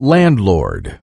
Landlord.